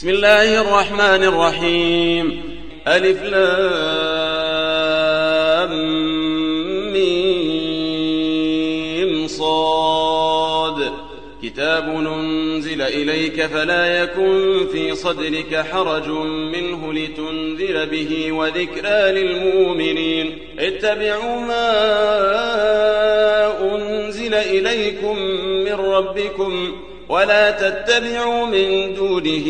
بسم الله الرحمن الرحيم. ألف لام ميم صاد. كتاب ننزل إليك فلا يكن في صدرك حرج منه لتنذر به وذكرى للمؤمنين. اتبعوا ما أنزل إليكم من ربكم. ولا تتبعوا من دونه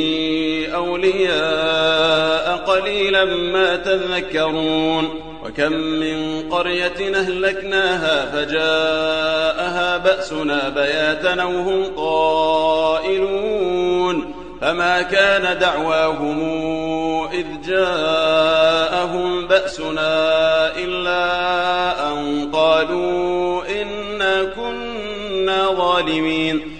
أولياء قليلا ما تذكرون وكم من قرية أهلكناها فجاءها بأسنا بياتا وهم قائلون فما كان دعواهم إذ جاءهم بأسنا إلا أن قالوا إنا كنا ظالمين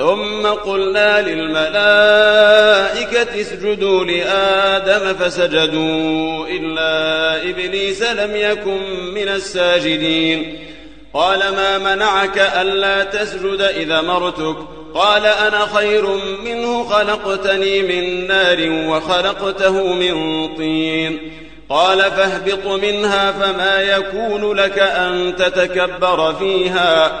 ثم قلنا للملائكة اسجدوا لآدم فسجدوا إلا إبليس لم يكن من الساجدين. قال ما منعك ألا تسجد إذا مرتك؟ قال أنا خير منه خلقتني من نار وخلقته من طين. قال فاهبط منها فما يكون لك أن تتكبر فيها.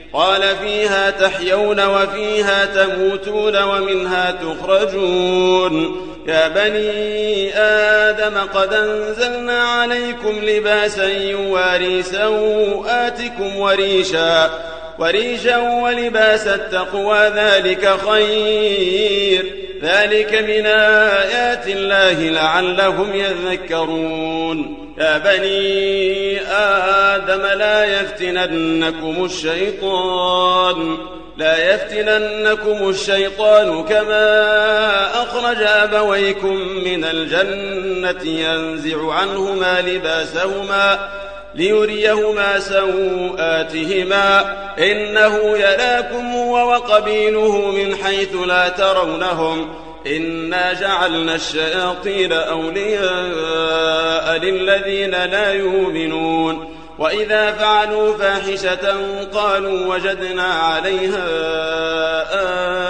قال فيها تحيون وفيها تموتون ومنها تخرجون. يا بني آدم قد أنزلنا عليكم لباسا يواري سوآتكم وريشا. وريشا ولباس التقوى ذلك خير. ذلك من آيات الله لعلهم يذكرون. يا بني آدم لا يفتننكم الشيطان لا يفتننكم الشيطان كما أخرج أبويكم من الجنة ينزع عنهما لباسهما ليريهما سوآتهما إنه يراكم هو وقبيله من حيث لا ترونهم. إنا جعلنا الشياطين أولياء. للذين لا يؤمنون. وإذا فعلوا فاحشة قالوا وجدنا عليها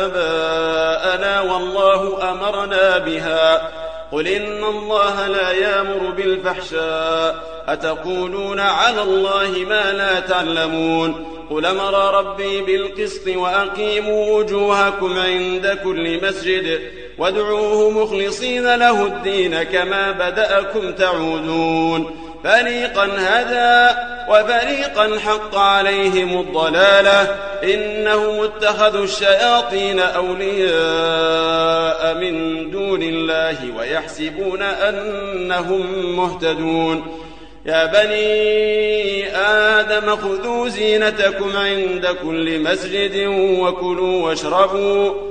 آباءنا والله أمرنا بها. قل إن الله لا يأمر بالفحشاء. أتقولون على الله ما لا تعلمون. قل أمر ربي بالقسط وأقيموا وجوهكم عند كل مسجد. وادعوه مخلصين له الدين كما بدأكم تعودون. فريقا هدى وفريقا حق عليهم الضلالة. إنهم اتخذوا الشياطين أولياء من دون الله ويحسبون أنهم مهتدون. يا بني آدم خذوا زينتكم عند كل مسجد وكلوا واشربوا.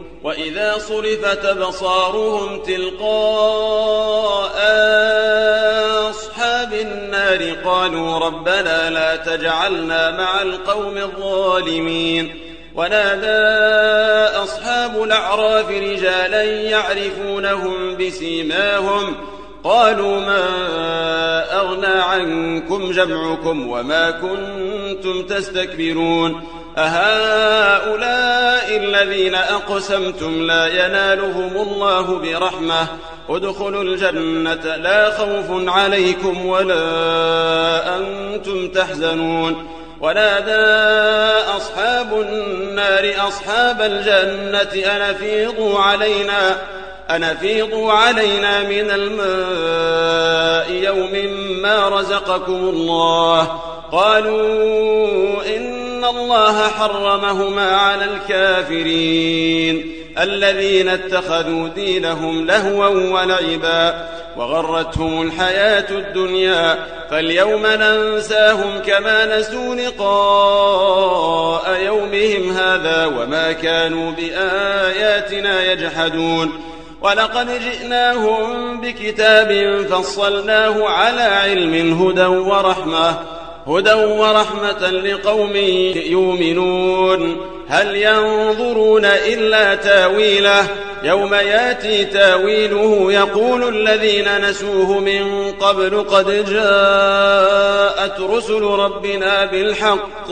وإذا صرفت أبصارهم تلقاء أصحاب النار قالوا ربنا لا تجعلنا مع القوم الظالمين ونادى أصحاب الأعراف رجالا يعرفونهم بسيماهم قالوا ما أغنى عنكم جمعكم وما كنتم تستكبرون أهؤلاء الذين أقسمتم لا ينالهم الله برحمة. ادخلوا الجنة لا خوف عليكم ولا أنتم تحزنون. ونادى أصحاب النار أصحاب الجنة أن أفيضوا علينا أن أفيضوا علينا من الماء يوم ما رزقكم الله. قالوا الله حرمهما على الكافرين. الذين اتخذوا دينهم لهوا ولعبا وغرتهم الحياة الدنيا فاليوم ننساهم كما نسوا لقاء يومهم هذا وما كانوا بآياتنا يجحدون. ولقد جئناهم بكتاب فصلناه على علم هدى ورحمة. هدى ورحمة لقوم يؤمنون. هل ينظرون إلا تاويله؟ يوم ياتي تاويله يقول الذين نسوه من قبل قد جاءت رسل ربنا بالحق.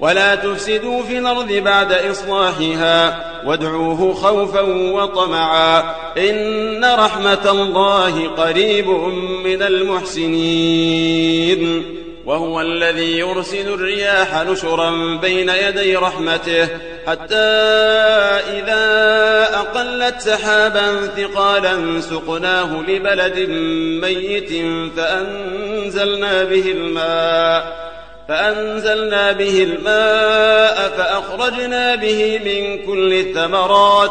ولا تفسدوا في الأرض بعد إصلاحها وادعوه خوفا وطمعا إن رحمة الله قريب من المحسنين وهو الذي يرسل الرياح نشرا بين يدي رحمته حتى إذا أقلت سحابا ثقالا سقناه لبلد ميت فأنزلنا به الماء فأنزلنا به الماء فأخرجنا به من كل الثمرات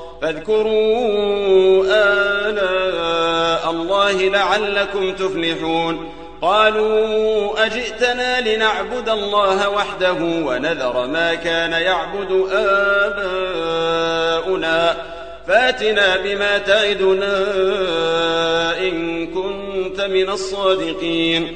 فاذكروا آلاء الله لعلكم تفلحون. قالوا أجئتنا لنعبد الله وحده ونذر ما كان يعبد آباؤنا. فاتنا بما تعدنا إن كنت من الصادقين.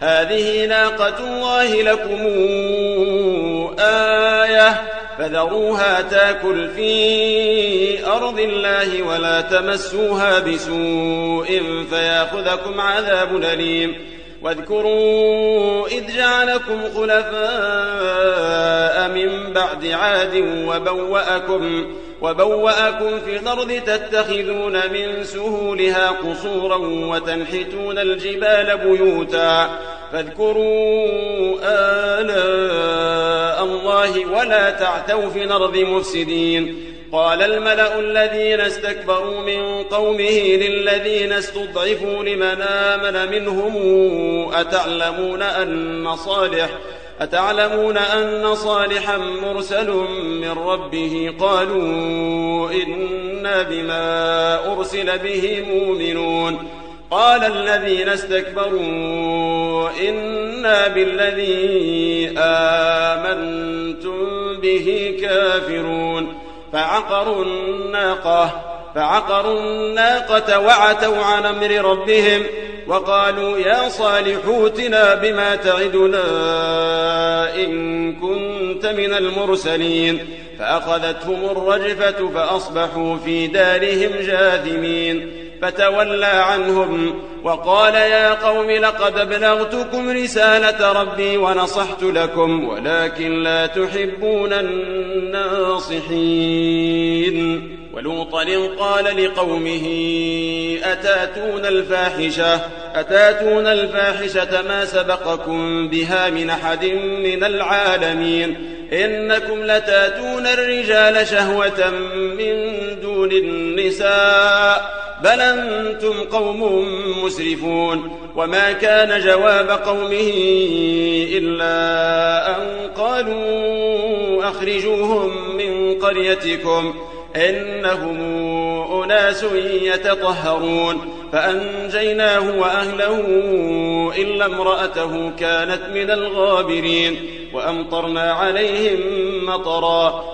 هذه ناقة الله لكم آية فذروها تاكل في أرض الله ولا تمسوها بسوء فياخذكم عذاب أليم. واذكروا إذ جعلكم خلفاء من بعد عاد وبوأكم وبوأكم في الأرض تتخذون من سهولها قصورا وتنحتون الجبال بيوتا. فاذكروا آلاء الله ولا تعتوا في الأرض مفسدين. قال الملأ الذين استكبروا من قومه للذين استضعفوا لمن آمن منهم أتعلمون أن صالح أتعلمون أن صالحا مرسل من ربه قالوا إنا بما أرسل به مؤمنون. قال الذين استكبروا إنا بالذي آمنتم به كافرون فعقروا الناقة فعقروا الناقة وعتوا عن أمر ربهم وقالوا يا صالح اوتنا بما تعدنا إن كنت من المرسلين فأخذتهم الرجفة فأصبحوا في دارهم جاثمين. فتولى عنهم وقال يا قوم لقد بلغتكم رسالة ربي ونصحت لكم ولكن لا تحبون الناصحين. ولوطا قال لقومه أتأتون الفاحشة؟ أتأتون الفاحشة ما سبقكم بها من أحد من العالمين؟ إنكم لتأتون الرجال شهوة من دون النساء. بل أنتم قوم مسرفون وما كان جواب قومه إلا أن قالوا أخرجوهم من قريتكم إنهم أناس يتطهرون فأنجيناه وأهله إلا امرأته كانت من الغابرين وأمطرنا عليهم مطرا